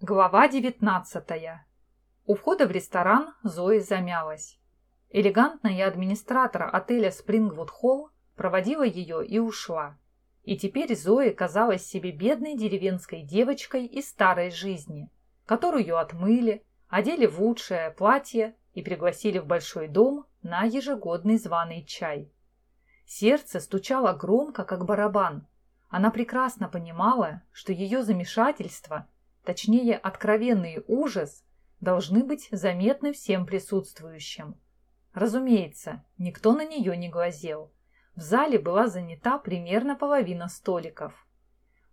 Глава девятнадцатая. У входа в ресторан Зои замялась. Элегантная администратор отеля Спрингвуд Холл проводила ее и ушла. И теперь Зои казалась себе бедной деревенской девочкой из старой жизни, которую отмыли, одели в лучшее платье и пригласили в большой дом на ежегодный званый чай. Сердце стучало громко, как барабан. Она прекрасно понимала, что ее замешательство – точнее откровенный ужас, должны быть заметны всем присутствующим. Разумеется, никто на нее не глазел. В зале была занята примерно половина столиков.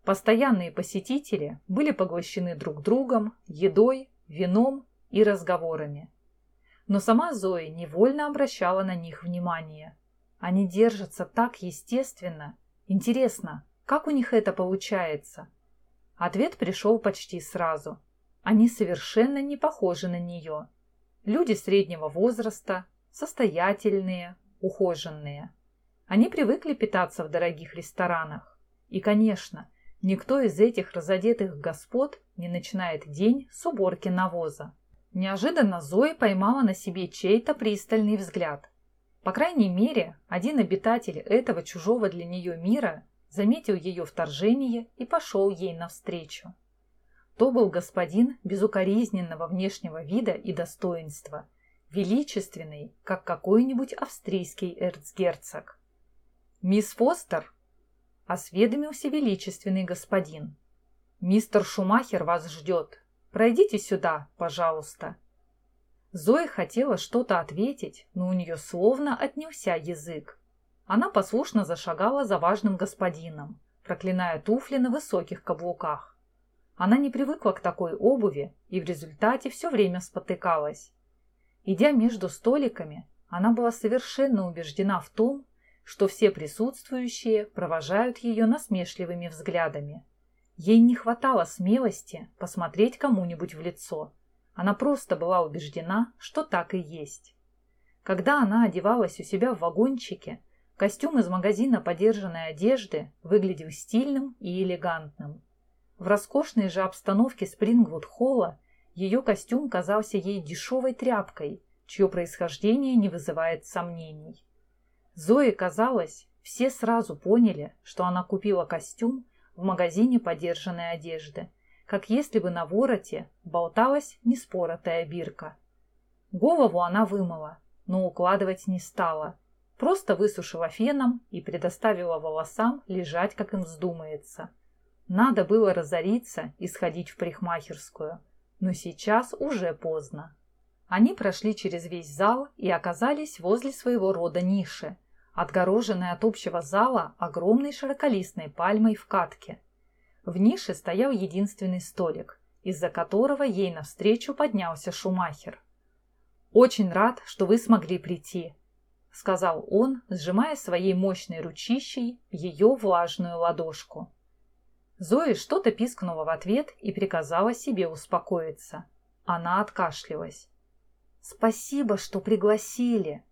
Постоянные посетители были поглощены друг другом, едой, вином и разговорами. Но сама Зоя невольно обращала на них внимание. Они держатся так естественно. Интересно, как у них это получается? Ответ пришел почти сразу. Они совершенно не похожи на нее. Люди среднего возраста, состоятельные, ухоженные. Они привыкли питаться в дорогих ресторанах. И, конечно, никто из этих разодетых господ не начинает день с уборки навоза. Неожиданно Зои поймала на себе чей-то пристальный взгляд. По крайней мере, один обитатель этого чужого для нее мира заметил ее вторжение и пошел ей навстречу. То был господин безукоризненного внешнего вида и достоинства, величественный, как какой-нибудь австрийский эрцгерцог. «Мисс Фостер?» – осведомился величественный господин. «Мистер Шумахер вас ждет. Пройдите сюда, пожалуйста». Зоя хотела что-то ответить, но у нее словно отнялся язык. Она послушно зашагала за важным господином, проклиная туфли на высоких каблуках. Она не привыкла к такой обуви и в результате все время спотыкалась. Идя между столиками, она была совершенно убеждена в том, что все присутствующие провожают ее насмешливыми взглядами. Ей не хватало смелости посмотреть кому-нибудь в лицо. Она просто была убеждена, что так и есть. Когда она одевалась у себя в вагончике, Костюм из магазина подержанной одежды выглядел стильным и элегантным. В роскошной же обстановке Спрингвуд-холла ее костюм казался ей дешевой тряпкой, чье происхождение не вызывает сомнений. Зое казалось, все сразу поняли, что она купила костюм в магазине подержанной одежды, как если бы на вороте болталась неспоротая бирка. Голову она вымыла, но укладывать не стала – Просто высушила феном и предоставила волосам лежать, как им вздумается. Надо было разориться и сходить в парикмахерскую, но сейчас уже поздно. Они прошли через весь зал и оказались возле своего рода ниши, отгороженной от общего зала огромной широколистной пальмой в катке. В нише стоял единственный столик, из-за которого ей навстречу поднялся Шумахер. «Очень рад, что вы смогли прийти», сказал он, сжимая своей мощной ручищей ее влажную ладошку. Зои что-то пискнула в ответ и приказала себе успокоиться. Она откашлялась. «Спасибо, что пригласили!»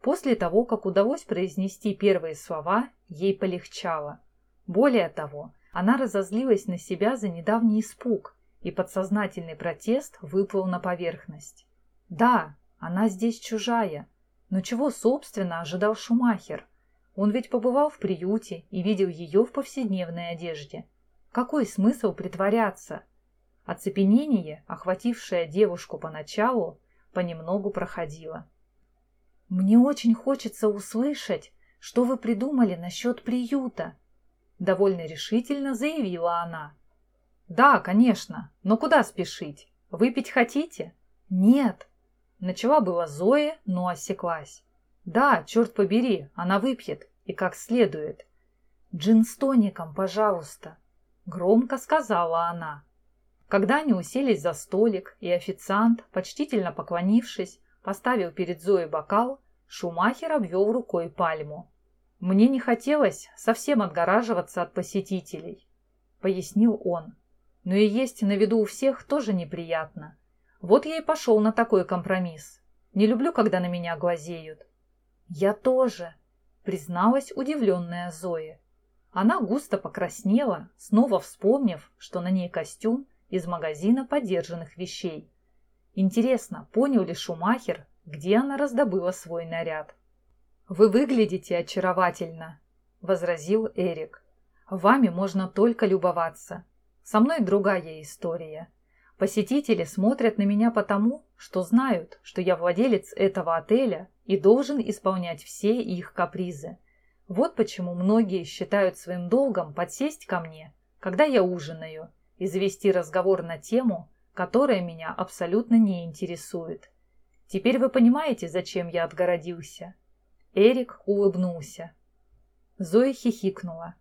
После того, как удалось произнести первые слова, ей полегчало. Более того, она разозлилась на себя за недавний испуг, и подсознательный протест выплыл на поверхность. Да, она здесь чужая, но чего, собственно, ожидал Шумахер? Он ведь побывал в приюте и видел ее в повседневной одежде. Какой смысл притворяться? Оцепенение, охватившее девушку поначалу, понемногу проходило. «Мне очень хочется услышать, что вы придумали насчет приюта», довольно решительно заявила она. «Да, конечно, но куда спешить? Выпить хотите?» «Нет, Начала была Зоя, но осеклась. «Да, черт побери, она выпьет, и как следует». «Джин с тоником, пожалуйста», — громко сказала она. Когда они уселись за столик, и официант, почтительно поклонившись, поставил перед Зоей бокал, Шумахер обвел рукой пальму. «Мне не хотелось совсем отгораживаться от посетителей», — пояснил он. «Но и есть на виду у всех тоже неприятно. Вот я и пошел на такой компромисс. Не люблю, когда на меня глазеют. Я тоже, призналась удивленная Зоя. Она густо покраснела, снова вспомнив, что на ней костюм из магазина подержанных вещей. Интересно, понял ли Шумахер, где она раздобыла свой наряд? «Вы выглядите очаровательно», — возразил Эрик. «Вами можно только любоваться. Со мной другая история. Посетители смотрят на меня потому, что знают, что я владелец этого отеля и должен исполнять все их капризы. Вот почему многие считают своим долгом подсесть ко мне, когда я ужинаю, и завести разговор на тему, которая меня абсолютно не интересует. Теперь вы понимаете, зачем я отгородился?» Эрик улыбнулся. Зоя хихикнула.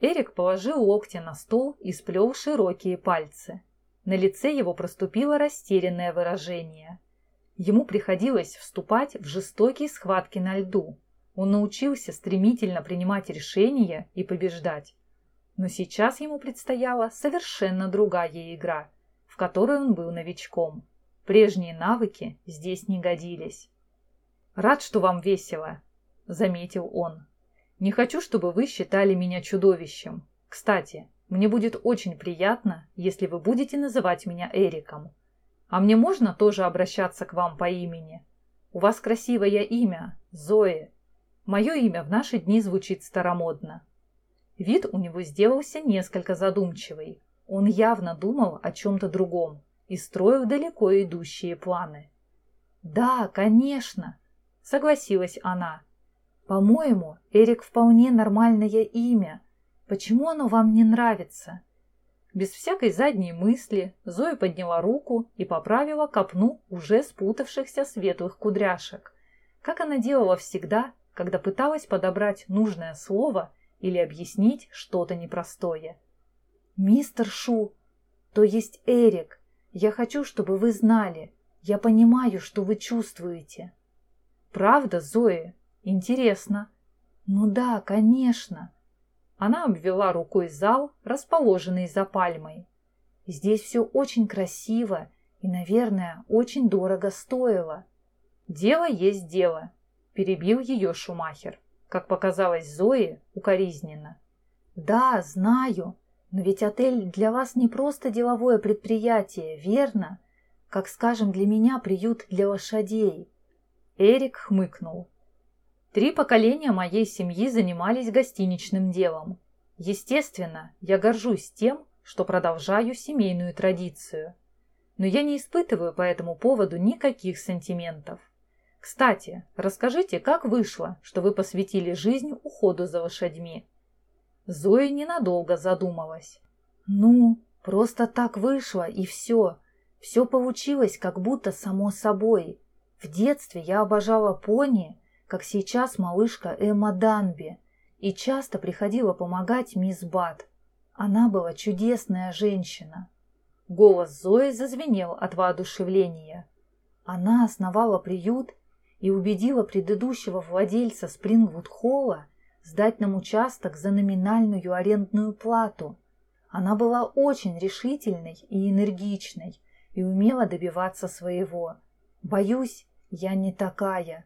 Эрик положил локти на стол и сплел широкие пальцы. На лице его проступило растерянное выражение. Ему приходилось вступать в жестокие схватки на льду. Он научился стремительно принимать решения и побеждать. Но сейчас ему предстояла совершенно другая игра, в которой он был новичком. Прежние навыки здесь не годились. «Рад, что вам весело», — заметил он. «Не хочу, чтобы вы считали меня чудовищем. Кстати, мне будет очень приятно, если вы будете называть меня Эриком. А мне можно тоже обращаться к вам по имени? У вас красивое имя, Зои. Мое имя в наши дни звучит старомодно». Вид у него сделался несколько задумчивый. Он явно думал о чем-то другом и строил далеко идущие планы. «Да, конечно», согласилась она. По-моему, Эрик вполне нормальное имя. Почему оно вам не нравится? Без всякой задней мысли Зоя подняла руку и поправила копну уже спутавшихся светлых кудряшек, как она делала всегда, когда пыталась подобрать нужное слово или объяснить что-то непростое. «Мистер Шу, то есть Эрик, я хочу, чтобы вы знали. Я понимаю, что вы чувствуете. Правда, Зои? Интересно. Ну да, конечно. Она обвела рукой зал, расположенный за пальмой. Здесь все очень красиво и, наверное, очень дорого стоило. Дело есть дело, перебил ее Шумахер. Как показалось Зои, укоризненно. Да, знаю, но ведь отель для вас не просто деловое предприятие, верно? Как, скажем, для меня приют для лошадей. Эрик хмыкнул. Три поколения моей семьи занимались гостиничным делом. Естественно, я горжусь тем, что продолжаю семейную традицию. Но я не испытываю по этому поводу никаких сантиментов. Кстати, расскажите, как вышло, что вы посвятили жизнь уходу за лошадьми? Зоя ненадолго задумалась. Ну, просто так вышло, и все. Все получилось как будто само собой. В детстве я обожала пони, как сейчас малышка Эмма Данби, и часто приходила помогать мисс Бат. Она была чудесная женщина. Голос Зои зазвенел от воодушевления. Она основала приют и убедила предыдущего владельца Спрингвуд-холла сдать нам участок за номинальную арендную плату. Она была очень решительной и энергичной и умела добиваться своего. Боюсь, я не такая,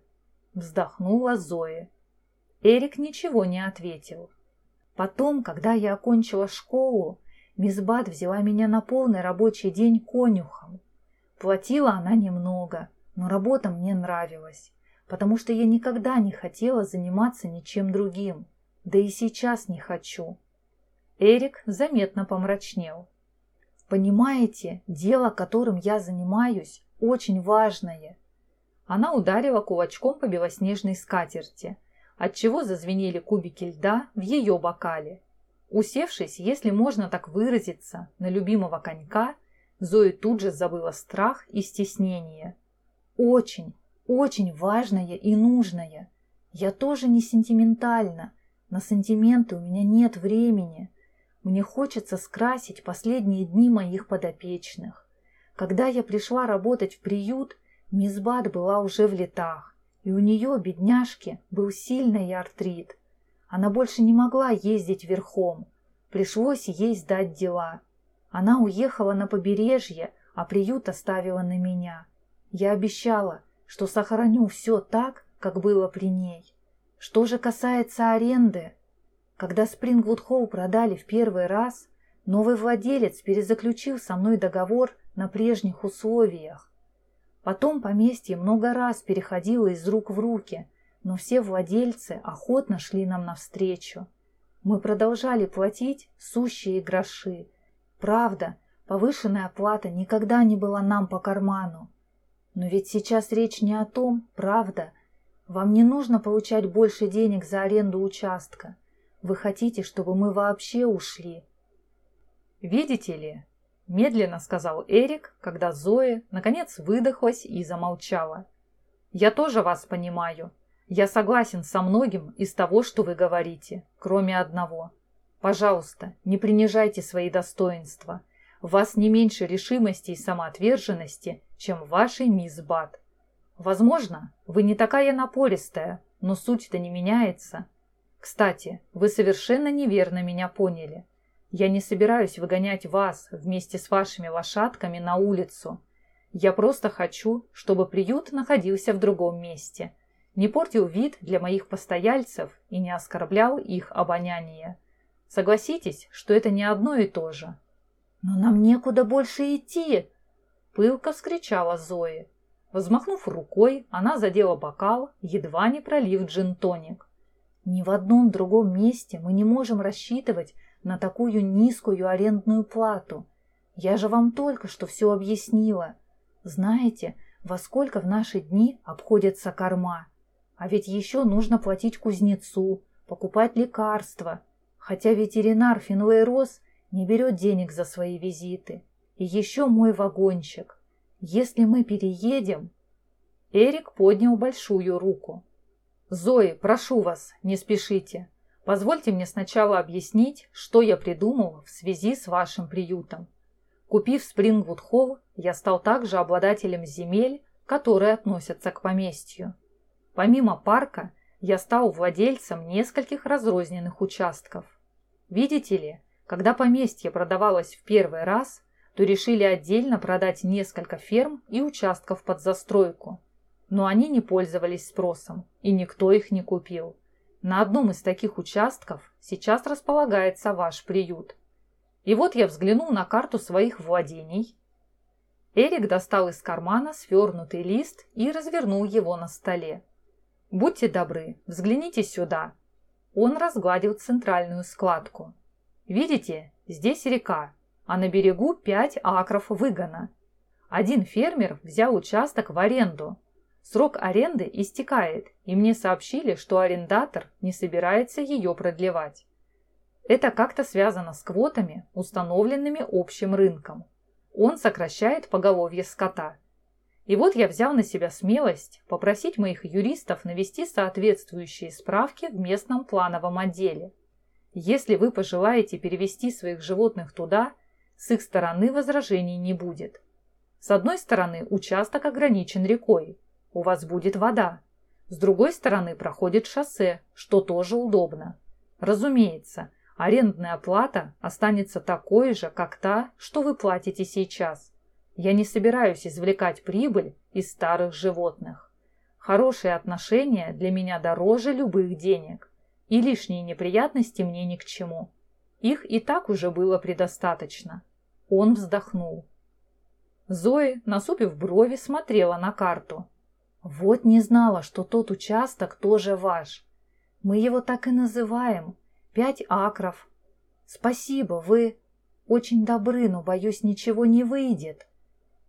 вздохнула Зоя. Эрик ничего не ответил. Потом, когда я окончила школу, мисс Бат взяла меня на полный рабочий день конюхом. Платила она немного, но работа мне нравилась, потому что я никогда не хотела заниматься ничем другим, да и сейчас не хочу. Эрик заметно помрачнел. Понимаете, дело, которым я занимаюсь, очень важное. Она ударила кулачком по белоснежной скатерти, отчего зазвенели кубики льда в ее бокале. Усевшись, если можно так выразиться, на любимого конька, Зоя тут же забыла страх и стеснение. Очень, очень важное и нужное. Я тоже не сентиментальна. На сантименты у меня нет времени. Мне хочется скрасить последние дни моих подопечных. Когда я пришла работать в приют, Мисс Бат была уже в летах, и у нее, бедняжки, был сильный артрит. Она больше не могла ездить верхом. Пришлось ей сдать дела. Она уехала на побережье, а приют оставила на меня. Я обещала, что сохраню все так, как было при ней. Что же касается аренды, когда Спрингвуд Холл продали в первый раз, Новый владелец перезаключил со мной договор на прежних условиях. Потом поместье много раз переходило из рук в руки, но все владельцы охотно шли нам навстречу. Мы продолжали платить сущие гроши. Правда, повышенная оплата никогда не была нам по карману. Но ведь сейчас речь не о том, правда. Вам не нужно получать больше денег за аренду участка. Вы хотите, чтобы мы вообще ушли. Видите ли, медленно сказал Эрик, когда Зоя наконец выдохлась и замолчала. Я тоже вас понимаю. Я согласен со многим из того, что вы говорите, кроме одного. Пожалуйста, не принижайте свои достоинства. В вас не меньше решимости и самоотверженности, чем в вашей мисс Бат. Возможно, вы не такая напористая, но суть-то не меняется. Кстати, вы совершенно неверно меня поняли. Я не собираюсь выгонять вас вместе с вашими лошадками на улицу. Я просто хочу, чтобы приют находился в другом месте, не портил вид для моих постояльцев и не оскорблял их обоняние. Согласитесь, что это не одно и то же. «Но нам некуда больше идти!» Пылко вскричала Зои. Взмахнув рукой, она задела бокал, едва не пролив джин-тоник. «Ни в одном другом месте мы не можем рассчитывать на такую низкую арендную плату. Я же вам только что все объяснила. Знаете, во сколько в наши дни обходятся корма? А ведь еще нужно платить кузнецу, покупать лекарства. Хотя ветеринар Финуэй Рос не берет денег за свои визиты. И еще мой вагончик. Если мы переедем... Эрик поднял большую руку. «Зои, прошу вас, не спешите. Позвольте мне сначала объяснить, что я придумал в связи с вашим приютом. Купив Спрингвуд-Холл, я стал также обладателем земель, которые относятся к поместью. Помимо парка, я стал владельцем нескольких разрозненных участков. Видите ли, когда поместье продавалось в первый раз, то решили отдельно продать несколько ферм и участков под застройку. Но они не пользовались спросом, и никто их не купил. На одном из таких участков сейчас располагается ваш приют. И вот я взглянул на карту своих владений. Эрик достал из кармана свернутый лист и развернул его на столе. «Будьте добры, взгляните сюда». Он разгладил центральную складку. «Видите, здесь река, а на берегу пять акров выгона. Один фермер взял участок в аренду, Срок аренды истекает, и мне сообщили, что арендатор не собирается ее продлевать. Это как-то связано с квотами, установленными общим рынком. Он сокращает поголовье скота. И вот я взял на себя смелость попросить моих юристов навести соответствующие справки в местном плановом отделе. Если вы пожелаете перевести своих животных туда, с их стороны возражений не будет. С одной стороны, участок ограничен рекой, у вас будет вода. С другой стороны проходит шоссе, что тоже удобно. Разумеется, арендная плата останется такой же, как та, что вы платите сейчас. Я не собираюсь извлекать прибыль из старых животных. Хорошие отношения для меня дороже любых денег, и лишние неприятности мне ни к чему. Их и так уже было предостаточно. Он вздохнул. Зои, насупив брови, смотрела на карту. Вот не знала, что тот участок тоже ваш. Мы его так и называем. Пять акров. Спасибо, вы очень добры, но, боюсь, ничего не выйдет.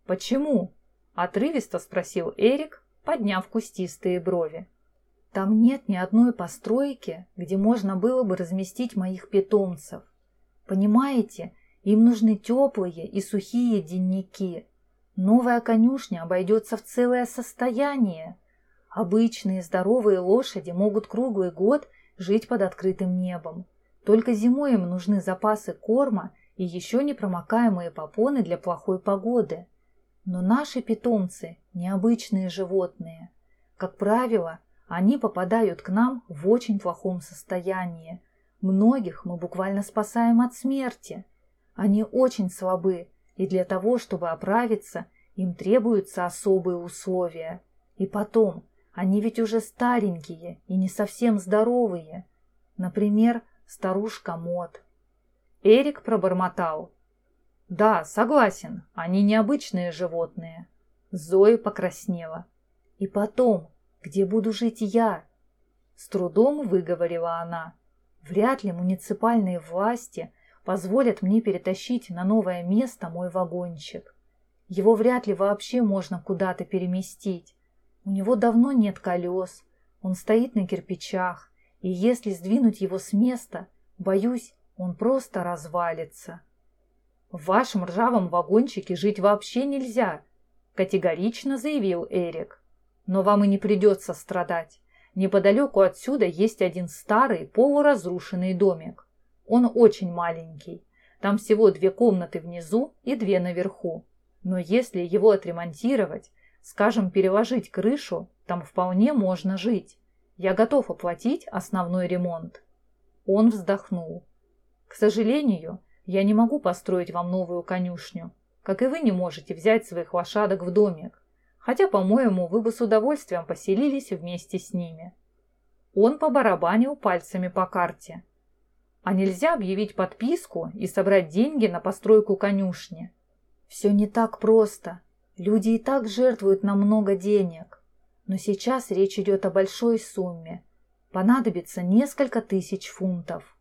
Почему? Отрывисто спросил Эрик, подняв кустистые брови. Там нет ни одной постройки, где можно было бы разместить моих питомцев. Понимаете, им нужны теплые и сухие денники. Новая конюшня обойдется в целое состояние. Обычные здоровые лошади могут круглый год жить под открытым небом. Только зимой им нужны запасы корма и еще непромокаемые попоны для плохой погоды. Но наши питомцы – необычные животные. Как правило, они попадают к нам в очень плохом состоянии. Многих мы буквально спасаем от смерти. Они очень слабы и для того, чтобы оправиться, им требуются особые условия. И потом, они ведь уже старенькие и не совсем здоровые. Например, старушка Мот. Эрик пробормотал. «Да, согласен, они необычные животные». Зоя покраснела. «И потом, где буду жить я?» С трудом выговорила она. «Вряд ли муниципальные власти позволят мне перетащить на новое место мой вагончик. Его вряд ли вообще можно куда-то переместить. У него давно нет колес, он стоит на кирпичах, и если сдвинуть его с места, боюсь, он просто развалится. В вашем ржавом вагончике жить вообще нельзя, категорично заявил Эрик. Но вам и не придется страдать. Неподалеку отсюда есть один старый полуразрушенный домик. Он очень маленький. Там всего две комнаты внизу и две наверху. Но если его отремонтировать, скажем, переложить крышу, там вполне можно жить. Я готов оплатить основной ремонт. Он вздохнул. К сожалению, я не могу построить вам новую конюшню, как и вы не можете взять своих лошадок в домик, хотя, по-моему, вы бы с удовольствием поселились вместе с ними. Он побарабанил пальцами по карте. А нельзя объявить подписку и собрать деньги на постройку конюшни? Все не так просто. Люди и так жертвуют нам много денег. Но сейчас речь идет о большой сумме. Понадобится несколько тысяч фунтов.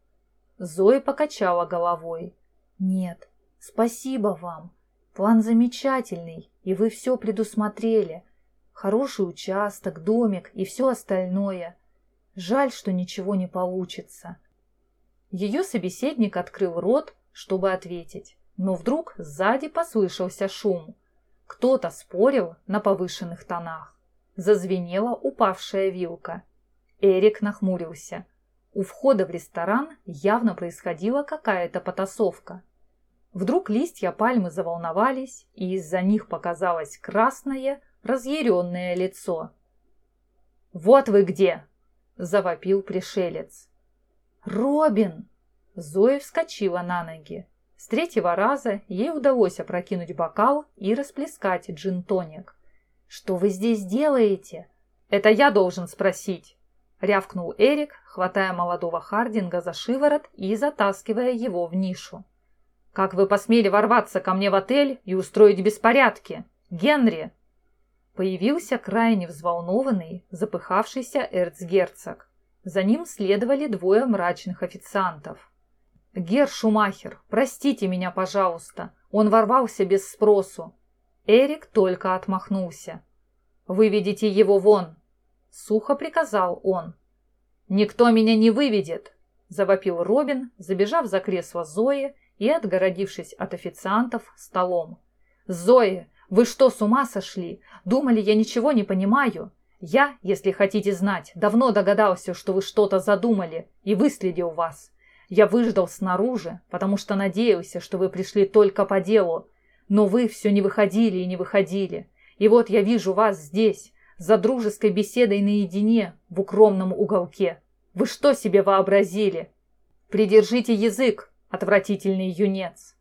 Зоя покачала головой. Нет, спасибо вам. План замечательный, и вы все предусмотрели. Хороший участок, домик и все остальное. Жаль, что ничего не получится. Ее собеседник открыл рот, чтобы ответить, но вдруг сзади послышался шум. Кто-то спорил на повышенных тонах. Зазвенела упавшая вилка. Эрик нахмурился. У входа в ресторан явно происходила какая-то потасовка. Вдруг листья пальмы заволновались, и из-за них показалось красное, разъяренное лицо. «Вот вы где!» – завопил пришелец. «Робин!» Зоя вскочила на ноги. С третьего раза ей удалось опрокинуть бокал и расплескать джин-тоник. «Что вы здесь делаете?» «Это я должен спросить», — рявкнул Эрик, хватая молодого Хардинга за шиворот и затаскивая его в нишу. «Как вы посмели ворваться ко мне в отель и устроить беспорядки? Генри!» Появился крайне взволнованный, запыхавшийся эрцгерцог. За ним следовали двое мрачных официантов. «Гер Шумахер, простите меня, пожалуйста, он ворвался без спросу». Эрик только отмахнулся. «Выведите его вон!» — сухо приказал он. «Никто меня не выведет!» — завопил Робин, забежав за кресло Зои и отгородившись от официантов столом. «Зои, вы что, с ума сошли? Думали, я ничего не понимаю? Я, если хотите знать, давно догадался, что вы что-то задумали, и выследил вас. Я выждал снаружи, потому что надеялся, что вы пришли только по делу, но вы все не выходили и не выходили. И вот я вижу вас здесь, за дружеской беседой наедине, в укромном уголке. Вы что себе вообразили? Придержите язык, отвратительный юнец!»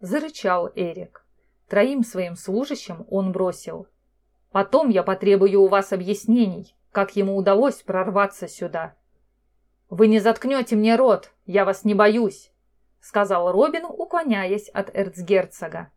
Зарычал Эрик. Троим своим служащим он бросил. Потом я потребую у вас объяснений, как ему удалось прорваться сюда. Вы не заткнете мне рот, я вас не боюсь, сказал Робин, уклоняясь от эрцгерцога.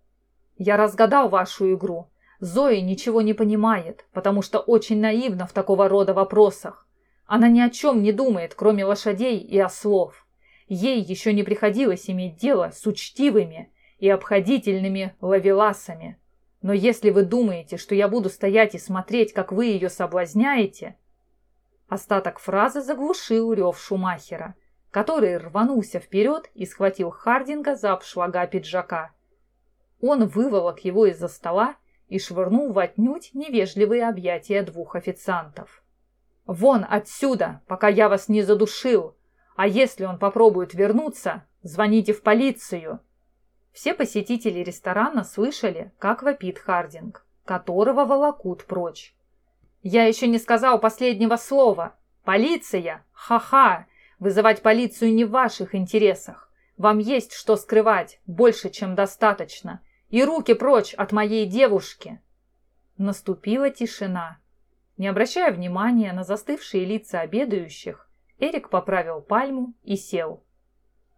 Я разгадал вашу игру. Зоя ничего не понимает, потому что очень наивна в такого рода вопросах. Она ни о чем не думает, кроме лошадей и ослов. Ей еще не приходилось иметь дело с учтивыми и обходительными лавеласами. Но если вы думаете, что я буду стоять и смотреть, как вы ее соблазняете...» Остаток фразы заглушил рев Шумахера, который рванулся вперед и схватил Хардинга за обшлага пиджака. Он выволок его из-за стола и швырнул в отнюдь невежливые объятия двух официантов. «Вон отсюда, пока я вас не задушил! А если он попробует вернуться, звоните в полицию!» Все посетители ресторана слышали, как вопит Хардинг, которого волокут прочь. «Я еще не сказал последнего слова. Полиция! Ха-ха! Вызывать полицию не в ваших интересах. Вам есть что скрывать, больше, чем достаточно. И руки прочь от моей девушки!» Наступила тишина. Не обращая внимания на застывшие лица обедающих, Эрик поправил пальму и сел.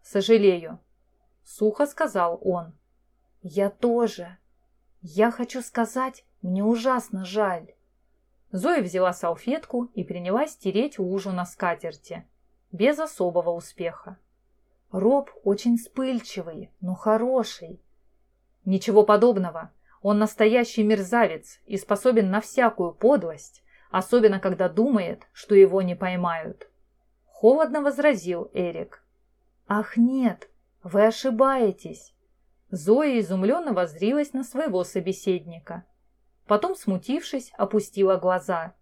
«Сожалею, сухо сказал он. «Я тоже. Я хочу сказать, мне ужасно жаль». Зоя взяла салфетку и принялась тереть лужу на скатерти. Без особого успеха. Роб очень вспыльчивый, но хороший. Ничего подобного. Он настоящий мерзавец и способен на всякую подлость, особенно когда думает, что его не поймают. Холодно возразил Эрик. «Ах нет, вы ошибаетесь!» Зоя изумленно воззрилась на своего собеседника. Потом, смутившись, опустила глаза.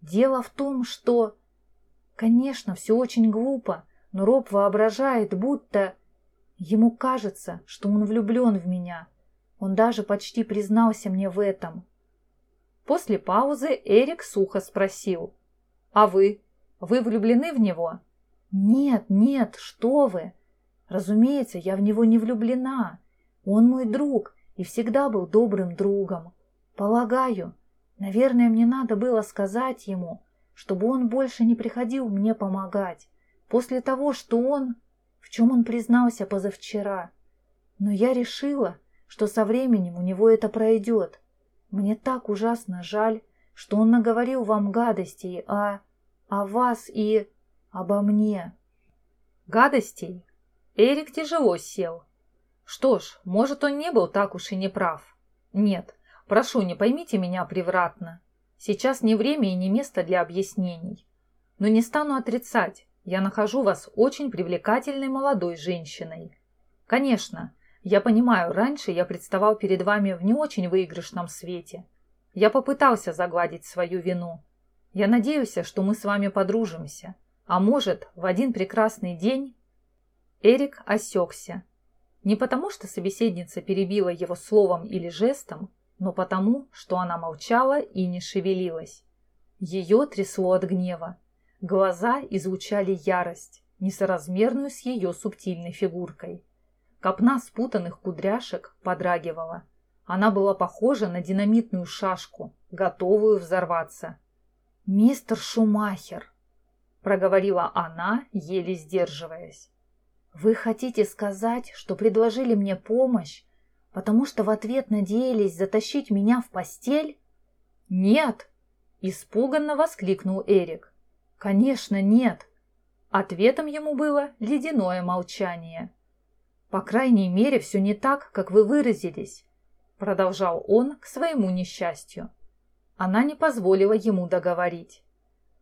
«Дело в том, что...» «Конечно, все очень глупо, но Роб воображает, будто... Ему кажется, что он влюблен в меня. Он даже почти признался мне в этом. После паузы Эрик сухо спросил. «А вы? Вы влюблены в него?» «Нет, нет, что вы! Разумеется, я в него не влюблена. Он мой друг и всегда был добрым другом. Полагаю, наверное, мне надо было сказать ему, чтобы он больше не приходил мне помогать после того, что он, в чем он признался позавчера. Но я решила, что со временем у него это пройдет. Мне так ужасно жаль, что он наговорил вам гадостей о... о вас и... обо мне. Гадостей? Эрик тяжело сел. Что ж, может, он не был так уж и неправ. Нет, прошу, не поймите меня превратно. Сейчас не время и не место для объяснений. Но не стану отрицать, я нахожу вас очень привлекательной молодой женщиной. Конечно, я понимаю, раньше я представал перед вами в не очень выигрышном свете. Я попытался загладить свою вину. Я надеюсь, что мы с вами подружимся. А может, в один прекрасный день... Эрик осекся. Не потому, что собеседница перебила его словом или жестом, но потому, что она молчала и не шевелилась. Ее трясло от гнева. Глаза излучали ярость, несоразмерную с ее субтильной фигуркой. Копна спутанных кудряшек подрагивала. Она была похожа на динамитную шашку, готовую взорваться. «Мистер Шумахер», — проговорила она, еле сдерживаясь. «Вы хотите сказать, что предложили мне помощь, потому что в ответ надеялись затащить меня в постель?» «Нет!» — испуганно воскликнул Эрик. Конечно, нет. Ответом ему было ледяное молчание. По крайней мере, все не так, как вы выразились, продолжал он к своему несчастью. Она не позволила ему договорить.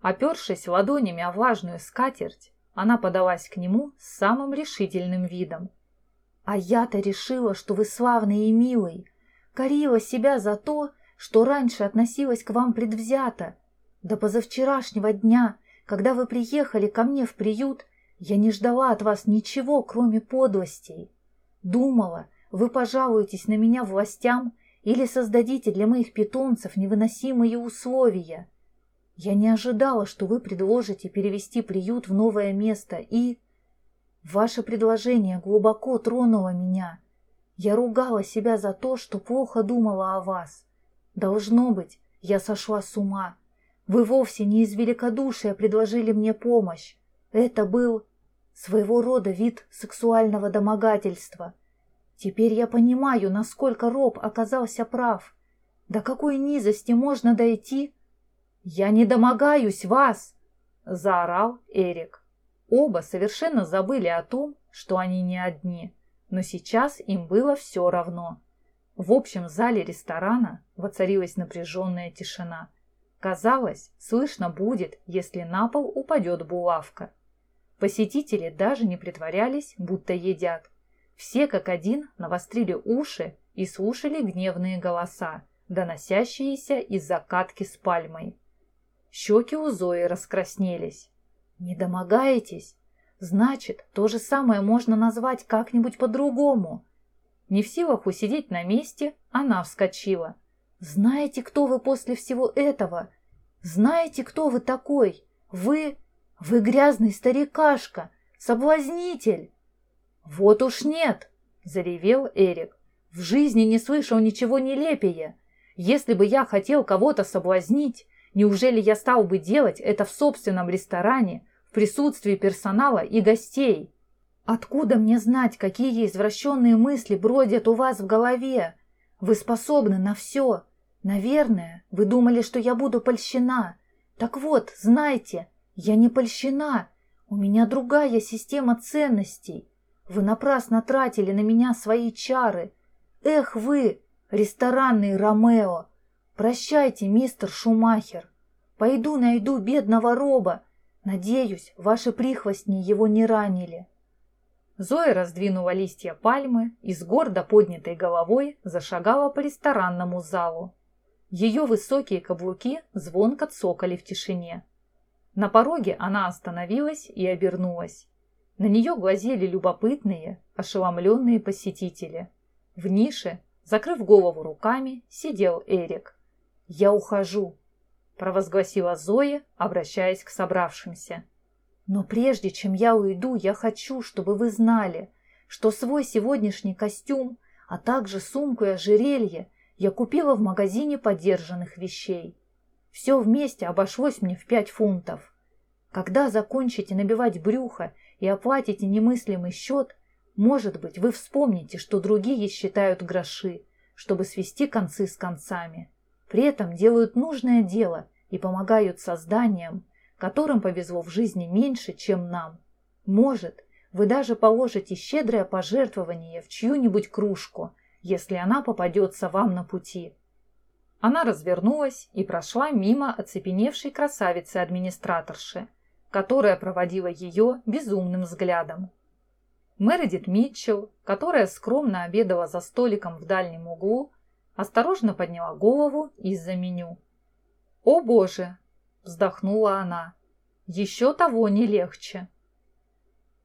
Опершись ладонями о влажную скатерть, она подалась к нему с самым решительным видом. «А я-то решила, что вы славный и милый, корила себя за то, что раньше относилась к вам предвзято. До позавчерашнего дня когда вы приехали ко мне в приют, я не ждала от вас ничего, кроме подлостей. Думала, вы пожалуетесь на меня властям или создадите для моих питомцев невыносимые условия. Я не ожидала, что вы предложите перевести приют в новое место, и... Ваше предложение глубоко тронуло меня. Я ругала себя за то, что плохо думала о вас. Должно быть, я сошла с ума. Вы вовсе не из великодушия предложили мне помощь. Это был своего рода вид сексуального домогательства. Теперь я понимаю, насколько Роб оказался прав. До какой низости можно дойти? Я не домогаюсь вас, заорал Эрик. Оба совершенно забыли о том, что они не одни, но сейчас им было все равно. В общем зале ресторана воцарилась напряженная тишина. Казалось, слышно будет, если на пол упадет булавка. Посетители даже не притворялись, будто едят. Все как один навострили уши и слушали гневные голоса, доносящиеся из закатки с пальмой. Щеки у Зои раскраснелись. «Не домогаетесь? Значит, то же самое можно назвать как-нибудь по-другому». Не в силах усидеть на месте, она вскочила – знаете, кто вы после всего этого? Знаете, кто вы такой? Вы... вы грязный старикашка, соблазнитель!» «Вот уж нет!» — заревел Эрик. «В жизни не слышал ничего нелепее. Если бы я хотел кого-то соблазнить, неужели я стал бы делать это в собственном ресторане, в присутствии персонала и гостей?» Откуда мне знать, какие извращенные мысли бродят у вас в голове? Вы способны на все. Наверное, вы думали, что я буду польщена. Так вот, знайте, я не польщена. У меня другая система ценностей. Вы напрасно тратили на меня свои чары. Эх вы, ресторанный Ромео! Прощайте, мистер Шумахер. Пойду найду бедного Роба. Надеюсь, ваши прихвостни его не ранили. Зоя раздвинула листья пальмы и с гордо поднятой головой зашагала по ресторанному залу. Ее высокие каблуки звонко цокали в тишине. На пороге она остановилась и обернулась. На нее глазели любопытные, ошеломленные посетители. В нише, закрыв голову руками, сидел Эрик. «Я ухожу», – провозгласила Зоя, обращаясь к собравшимся. Но прежде чем я уйду, я хочу, чтобы вы знали, что свой сегодняшний костюм, а также сумку и ожерелье я купила в магазине подержанных вещей. Все вместе обошлось мне в пять фунтов. Когда закончите набивать брюхо и оплатите немыслимый счет, может быть, вы вспомните, что другие считают гроши, чтобы свести концы с концами. При этом делают нужное дело и помогают созданиям, которым повезло в жизни меньше, чем нам. Может, вы даже положите щедрое пожертвование в чью-нибудь кружку, если она попадется вам на пути. Она развернулась и прошла мимо оцепеневшей красавицы-администраторши, которая проводила ее безумным взглядом. Мередит Митчелл, которая скромно обедала за столиком в дальнем углу, осторожно подняла голову из-за меню. «О боже!» вздохнула она. Еще того не легче.